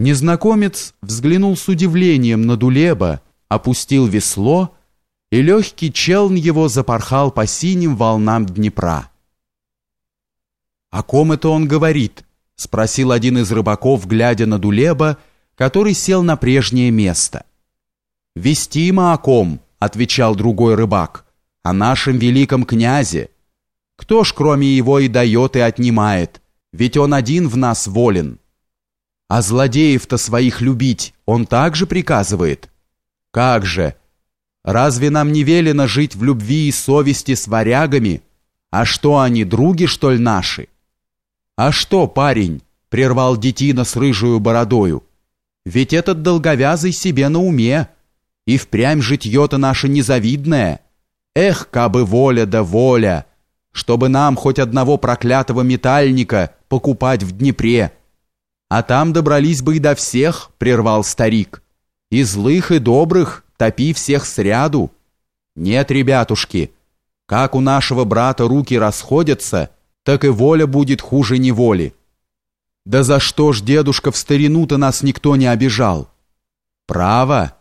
Незнакомец взглянул с удивлением на Дулеба, опустил весло, и легкий челн его запорхал по синим волнам Днепра. «О ком это он говорит?» — спросил один из рыбаков, глядя на Дулеба, который сел на прежнее место. «Вестимо о ком?» — отвечал другой рыбак. «О нашем великом князе. Кто ж кроме его и дает, и отнимает? Ведь он один в нас волен». А злодеев-то своих любить он также приказывает? Как же? Разве нам не велено жить в любви и совести с варягами? А что они, други, что ли, наши? А что, парень, прервал детина с рыжую бородою, ведь этот долговязый себе на уме, и впрямь житье-то наше незавидное. Эх, кабы воля да воля, чтобы нам хоть одного проклятого метальника покупать в Днепре, а там добрались бы и до всех, прервал старик. И злых, и добрых, топи всех сряду. Нет, ребятушки, как у нашего брата руки расходятся, так и воля будет хуже неволи. Да за что ж, дедушка, в старину-то нас никто не обижал? Право?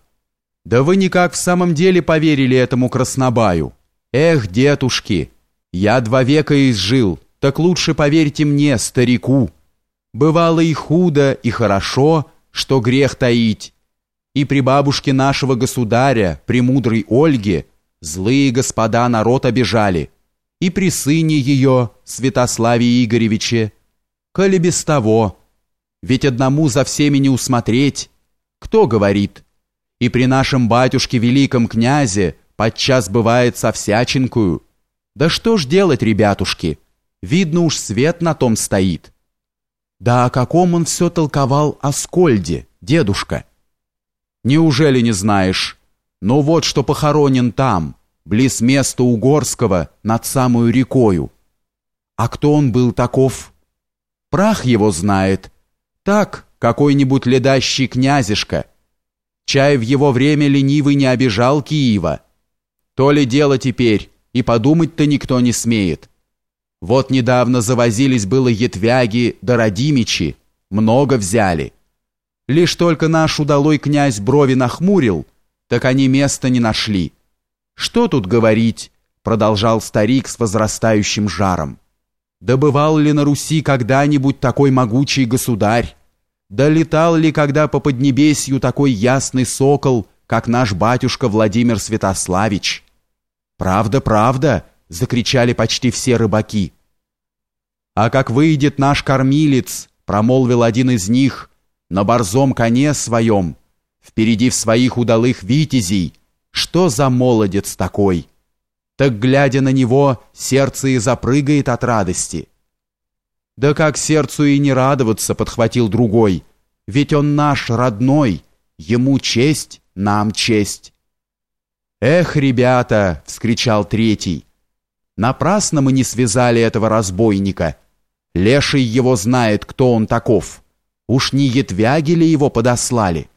Да вы никак в самом деле поверили этому краснобаю. Эх, дедушки, я два века изжил, так лучше поверьте мне, старику. Бывало и худо, и хорошо, что грех таить. И при бабушке нашего государя, при мудрой Ольге, злые господа народ обижали, и при сыне ее, Святославе Игоревиче, коли без того. Ведь одному за всеми не усмотреть. Кто говорит? И при нашем батюшке великом князе подчас бывает со всячинкую. Да что ж делать, ребятушки? Видно уж свет на том стоит». Да о каком он все толковал о Скольде, дедушка? Неужели не знаешь? Ну вот что похоронен там, близ места Угорского, над самую рекою. А кто он был таков? Прах его знает. Так, какой-нибудь ледащий князишка. Чай в его время ленивый не обижал Киева. То ли дело теперь, и подумать-то никто не смеет. Вот недавно завозились было етвяги да родимичи, много взяли. Лишь только наш удалой князь брови нахмурил, так они места не нашли. Что тут говорить, продолжал старик с возрастающим жаром. Добывал ли на Руси когда-нибудь такой могучий государь? Да летал ли когда по Поднебесью такой ясный сокол, как наш батюшка Владимир Святославич? Правда, правда, закричали почти все рыбаки. А как выйдет наш кормилец, промолвил один из них, на борзом коне своем, впереди в своих удалых витязей, что за молодец такой? Так глядя на него, сердце и запрыгает от радости. Да как сердцу и не радоваться, подхватил другой, ведь он наш родной, ему честь, нам честь. Эх, ребята, вскричал третий. Напрасно мы не связали этого разбойника. Леший его знает, кто он таков. Уж не етвяги ли его подослали?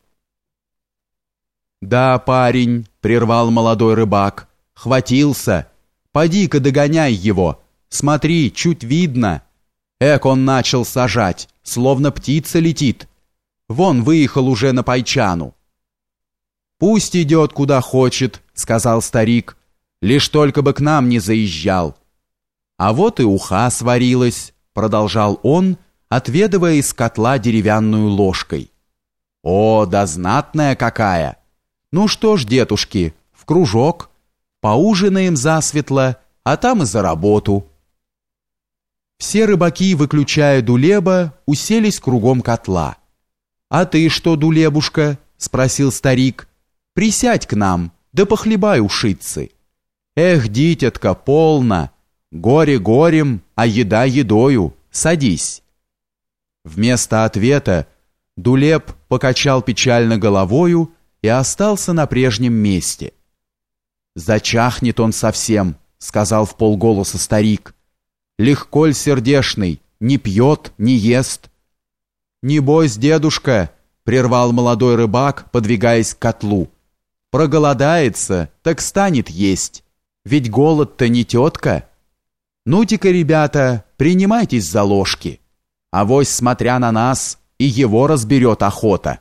Да, парень, прервал молодой рыбак, хватился. Поди-ка догоняй его. Смотри, чуть видно. Эк, он начал сажать, словно птица летит. Вон выехал уже на Пайчану. Пусть идет куда хочет, сказал старик. Лишь только бы к нам не заезжал. А вот и уха сварилась, продолжал он, отведывая из котла деревянную ложкой. О, да знатная какая! Ну что ж, детушки, в кружок, поужинаем засветло, а там и за работу. Все рыбаки, выключая Дулеба, уселись кругом котла. «А ты что, Дулебушка?» — спросил старик. «Присядь к нам, да похлебай ушицы». Эх, дитятка, полно. Горе горем, а еда едою. Садись. Вместо ответа Дулеп покачал печально головою и остался на прежнем месте. «Зачахнет он совсем», — сказал в полголоса старик. «Легколь сердешный, не пьет, не ест». «Небось, дедушка», — прервал молодой рыбак, подвигаясь к котлу. «Проголодается, так станет есть». Ведь голод-то не тетка. Ну-ка, ребята, принимайтесь за ложки. Авось, смотря на нас, и его разберет охота.